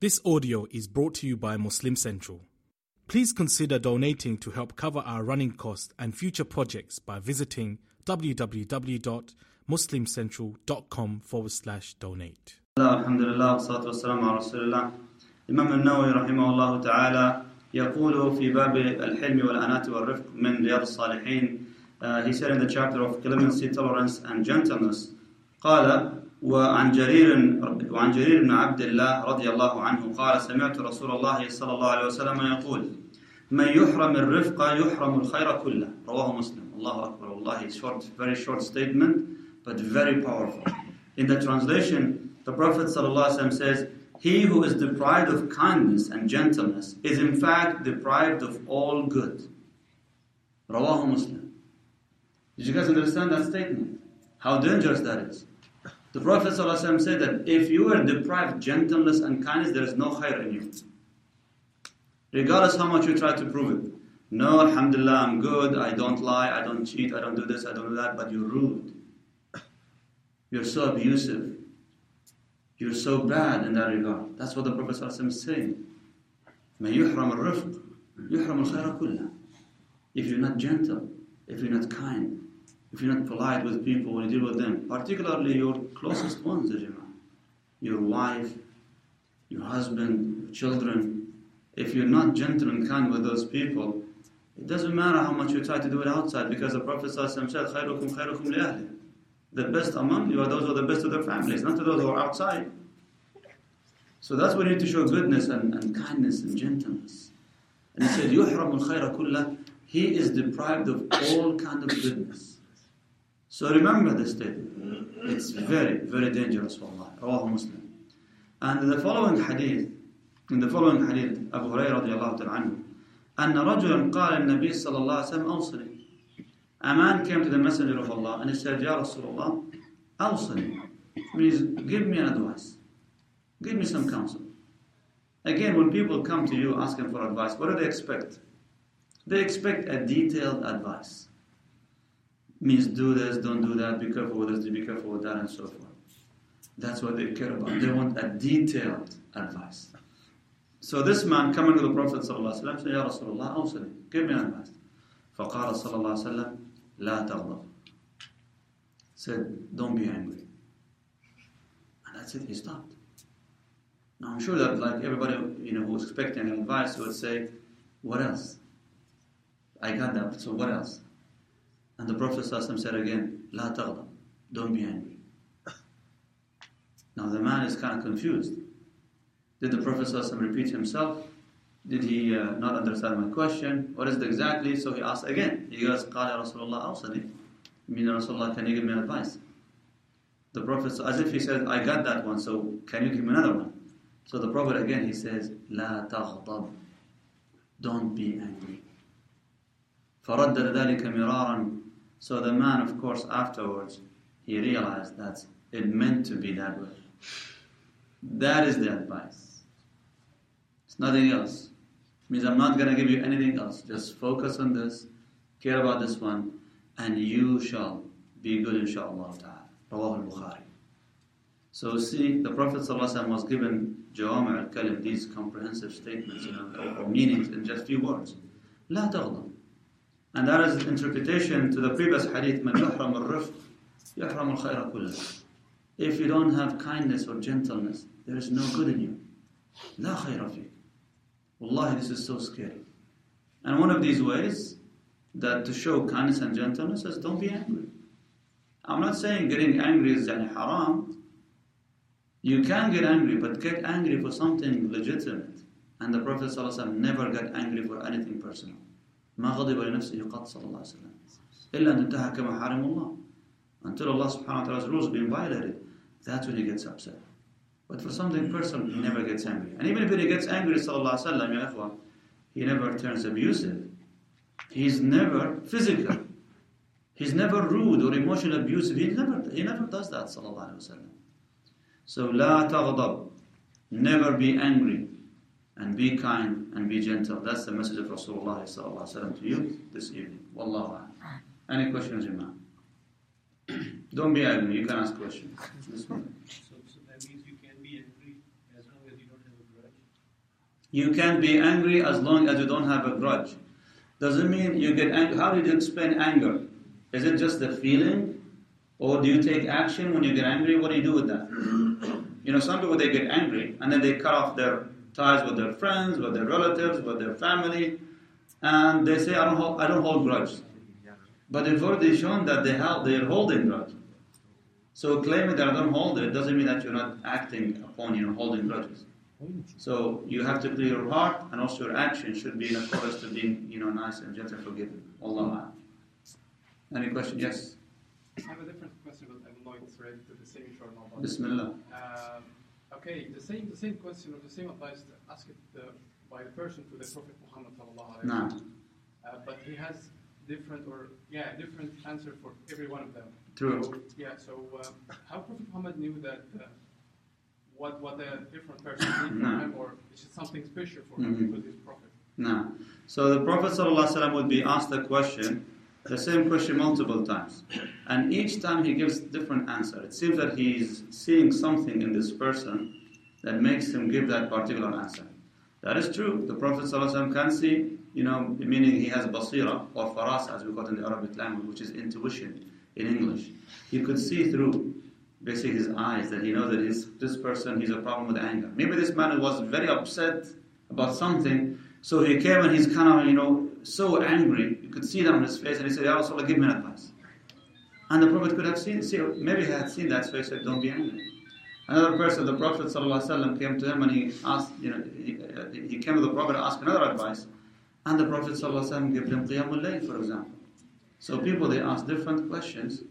This audio is brought to you by Muslim Central. Please consider donating to help cover our running costs and future projects by visiting www.muslimcentral.com forward slash donate. الحمد لله والصلاة والسلام على رسول الله الإمام النووي رحمه الله تعالى يقول في باب الحلم والأناة والرفق من رياض الصالحين uh, he said in the chapter of clemency, tolerance and gentleness قال وعن جرير وعن جرير بن عبد الله رضي الله عنه قال سمعت رسول الله صلى الله عليه وسلم يقول من يحرم الرفق يحرم الخير كله رواه مسلم الله أكبر والله short very short statement but very powerful in the translation the Prophet صلى الله عليه وسلم says he who is deprived of kindness and gentleness is in fact deprived of all good رواه مسلم did you guys understand that statement how dangerous that is the Prophet ﷺ said that if you are deprived gentleness and kindness, there is no khair in you. Regardless how much you try to prove it. No, alhamdulillah, I'm good, I don't lie, I don't cheat, I don't do this, I don't do that, but you're rude. You're so abusive. You're so bad in that regard. That's what the Prophet ﷺ is saying. ما يحرم الرفق يحرم الخير كله. If you're not gentle, if you're not kind, if you're not polite with people when you deal with them, particularly your closest ones, your wife, your husband, your children, if you're not gentle and kind with those people, it doesn't matter how much you try to do it outside because the Prophet said, خيركم خيركم لأهله. The best among you are those who are the best to their families, not to those who are outside. So that's why we need to show goodness and, and kindness and gentleness. And he said, يحرم الخير كله. He is deprived of all kind of goodness. So remember this statement. It's very, very dangerous for Allah. Rawahu Muslim. And in the following hadith, in the following hadith, Abu Hurairah radiallahu ta'ala anhu, أن رجلا قال النبي صلى الله عليه وسلم أوصني. A man came to the Messenger of Allah and he said, Ya Rasulullah, أوصني. Means, give me an advice. Give me some counsel. Again, when people come to you asking for advice, what do they expect? They expect a detailed advice means do this, don't do that, be careful with this, be careful with that, and so forth. That's what they care about. They want a detailed advice. So this man coming to the Prophet ﷺ said, Ya Rasulullah, awsali, give me advice. فقال صلى الله عليه وسلم لا تغضب said don't be angry and that's it he stopped now I'm sure that like everybody you know who was expecting advice would say what else I got that so what else and the Prophet ﷺ said again, La taghdab, don't be angry. Now the man is kind of confused. Did the Prophet ﷺ repeat himself? Did he uh, not understand my question? What is it exactly? So he asked again. He goes, قال يا رسول الله أوصني. Meaning, Rasulullah, can you give me advice? The Prophet, as if he said, I got that one, so can you give me another one? So the Prophet again, he says, لا تغضب. Don't be angry. فردد ذلك مرارا so the man, of course, afterwards, he realized that it meant to be that way. That is the advice. It's nothing else. It means I'm not going to give you anything else. Just focus on this, care about this one, and you shall be good, inshallah ta'ala. Rawah al-Bukhari. So see, the Prophet ﷺ was given Jawami al-Kalim, these comprehensive statements you know, or, or meanings in just few words. لا تغضب and that is the interpretation to the previous hadith, من يحرم الرفق يحرم الخير كله. If you don't have kindness or gentleness, there is no good in you. لا خير فيك. Wallahi, this is so scary. And one of these ways that to show kindness and gentleness is don't be angry. I'm not saying getting angry is yani haram. You can get angry, but get angry for something legitimate. And the Prophet ﷺ never got angry for anything personal. ما غضب لنفسه قط صلى الله عليه وسلم إلا أن انتهك محارم الله until Allah subhanahu wa ta'ala's rules being violated that's when he gets upset but for something personal he never gets angry and even if he gets angry sallallahu alaihi wasallam ya ikhwan he never turns abusive he's never physical he's never rude or emotionally abusive he never he never does that sallallahu alaihi wasallam so لا تغضب never be angry and be kind and be gentle. That's the message of Rasulullah to you this evening. Wallahu Any questions, Imam? Don't be angry, you can ask questions. So, so that means you can be angry as long as you don't have a grudge? You can be angry as long as you don't have a grudge. Doesn't mean you get angry. How do you explain anger? Is it just a feeling? Or do you take action when you get angry? What do you do with that? You know, some people they get angry and then they cut off their ties with their friends, with their relatives, with their family, and they say, I don't hold, I don't hold grudge. But they've already shown that they have, they're holding grudge. So claiming that I don't hold it doesn't mean that you're not acting upon, you know, holding grudges. So you have to clear your heart, and also your action should be in accordance to being, you know, nice and gentle, forgiving. Allah. Any question? Yes. I have a different question, but I don't know if it's related to the same issue or not. Bismillah. Um, okay, the same the same question or the same advice asked uh, by the person to the Prophet Muhammad sallallahu alaihi Nah. wasallam. Uh, but he has different or yeah different answer for every one of them. True. So, yeah. So uh, how Prophet Muhammad knew that uh, what what a different person did No. for him, or is it something special for him Mhm. because he's prophet? No. So the Prophet ﷺ would be asked a question, the same question multiple times. And each time he gives different answer. It seems that he's seeing something in this person that makes him give that particular answer. That is true. The Prophet ﷺ can see, you know, meaning he has basira or faras as we call it in the Arabic language, which is intuition in English. He could see through basically his eyes that he knows that his, this person, he's a problem with anger. Maybe this man was very upset about something, so he came and he's kind of, you know, so angry. You could see that on his face, and he said, Ya Rasulullah, give me an advice. And the Prophet could have seen, see, maybe he had seen that, so he said, Don't be angry. Another person, the Prophet ﷺ came to him and he asked, you know, he, uh, he came to the Prophet to ask another advice, and the Prophet ﷺ gave him Qiyamul Layl, for example. So people, they ask different questions,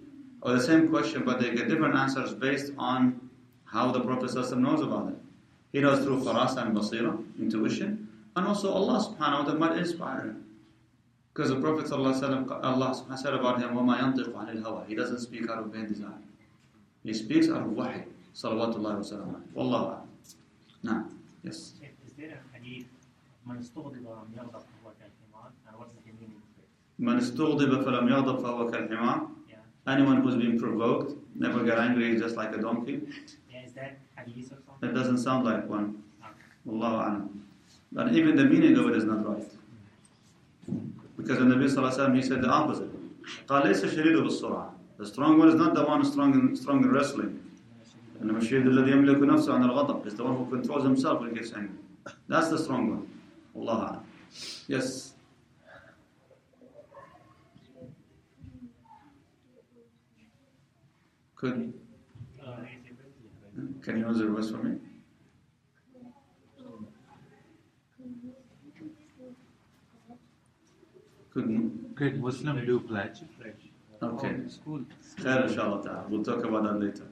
or the same question, but they get different answers based on how the Prophet ﷺ knows about it. He knows through farasa and basira, intuition, and also Allah subhanahu wa ta'ala might inspire him. Because the Prophet ﷺ, Allah subhanahu wa ta'ala said about him, وَمَا يَنطِقُ عَنِ الْهَوَى He doesn't speak out of vain desire. He speaks out of wahi. Salawatullahi wa sallam. Wallahu a'lam. Now, yes. Is there a hadith من استغضب ولم يغضب فهو كالحمار and what's the meaning of it? من استغضب فلم يغضب فهو كالحمار. Yeah. Anyone who's been provoked, never get angry, is just like a donkey. Yeah, is that hadith or something? That doesn't sound like one. Okay. Wallahu a'lam. But even the meaning of it is not right. Because the Nabi sallallahu alaihi wasallam he said the opposite. قال ليس الشديد بالسرعة. The strong one is not the one strong in, strong in wrestling. إنما الشديد الذي يملك نفسه عن الغضب. It's the one who controls himself when he gets angry. That's the strong one. Wallahu a'lam. Yes. Could Uh, can you answer the verse for me? Couldn't. Could Muslim do pledge? Okay. School. Khair, inshallah ta'ala. We'll talk about that later.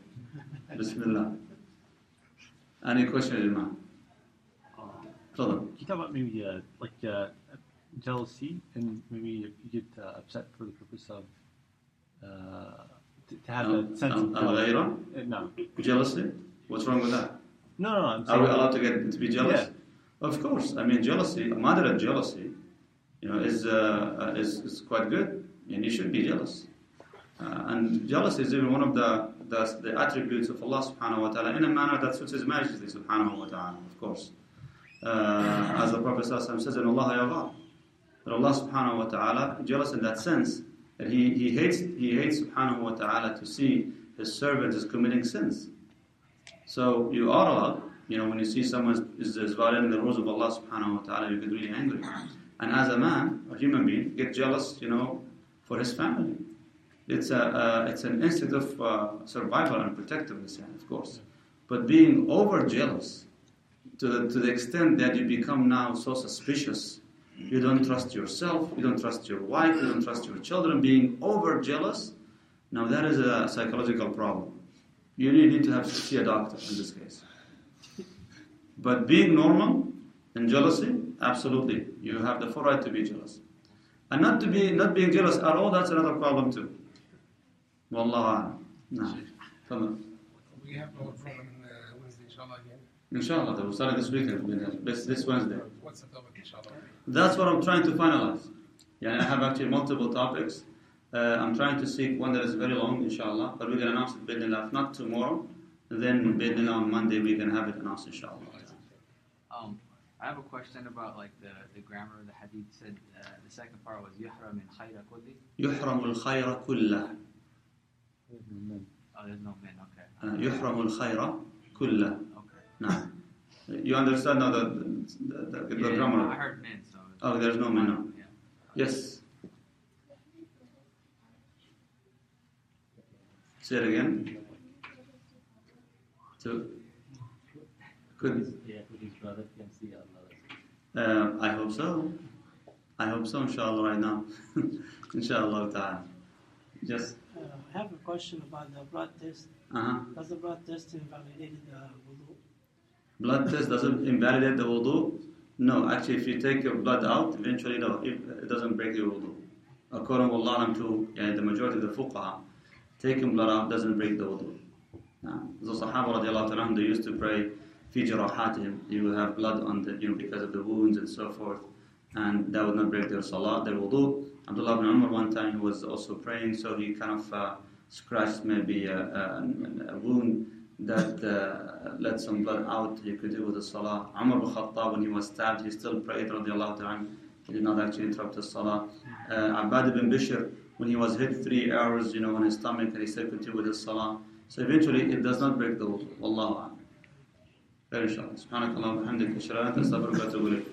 Bismillah. Any questions, Imam? Tafadhal. Can you talk about maybe uh, like uh, jealousy and maybe you get uh, upset for the purpose of uh, to, to have a sense of Al ghayra? Uh, no. Jealousy? What's wrong with that? no, no, no. I'm Are we allowed to get to be jealous? Yeah. Of course. I mean, jealousy, moderate jealousy, you know, is, uh, uh, is, is quite good, and you should be jealous. Uh, and jealousy is even one of the, the, the attributes of Allah subhanahu wa ta'ala in a manner that suits His Majesty subhanahu wa ta'ala, of course. Uh, as the Prophet says in Allah that Allah subhanahu wa ta'ala jealous in that sense, that he, he hates he hates subhanahu wa ta'ala to see his servant is committing sins. So you are allowed, you know, when you see someone is, is violating the rules of Allah subhanahu wa ta'ala, you get really angry. And as a man, a human being, get jealous, you know, for his family. It's a uh, it's an instinct of uh, survival and protectiveness, of course. But being over jealous to the, to the extent that you become now so suspicious, you don't trust yourself, you don't trust your wife, you don't trust your children, being over jealous, now that is a psychological problem. You need to have to see a doctor in this case. But being normal and jealousy, absolutely, you have the full right to be jealous. And not to be not being jealous at all, that's another problem too. Wallahu a'lam. No. Tafadhal. We have our program uh, Wednesday, inshallah, again. Inshallah, start this weekend, this, this Wednesday. What's the topic, inshallah? That's what I'm trying to finalize. Yeah, I have actually multiple topics. Uh, I'm trying to seek one that is very long, inshallah, but we can announce it bidnillah. If not tomorrow, then bidnillah on Monday we can have it announced, inshallah. Um, I have a question about like the, the grammar. The hadith said uh, the second part was يحرم من خير كله. يحرم الخير كله Oh, there's no min. Okay. Uh, يحرم الخير كله Okay. نعم You understand now the, the, the, the Yeah, yeah, grammar? I heard min, so. Oh, there's no min, no. Yeah. Yes. Say it again. So, could Yeah, with his brother can see Allah. uh, I hope so. I hope so, inshallah, right now. inshallah ta'ala. Just, Uh, I have a question about the blood test. uh-huh. Does the blood test invalidate the wudu? Blood test doesn't invalidate the wudu. No, actually, if you take your blood out, eventually, no, it, it doesn't break your wudu. According to Allah, to yeah, the majority of the fuqaha, taking blood out doesn't break the wudu. Now, the Sahaba radiallahu ta'ala, they used to pray, fi jarahatihim, you will have blood on the, you know, because of the wounds and so forth, and that would not break their salah, their wudu. Abdullah ibn Umar one time he was also praying, so he kind of uh, scratched maybe a, a, a wound that uh, let some blood out, he could do with the salah. Umar ibn Khattab, when he was stabbed, he still prayed, radiallahu ta'ala, he did not actually interrupt the salah. Uh, Abbad ibn Bishr, when he was hit three arrows, you know, on his stomach, and he said, continue with his salah. So eventually, it does not break the wudu. Wallahu خير إن شاء الله سبحانك اللهم وبحمدك أشهد أن لا إله إلا أنت أستغفرك وأتوب إليك.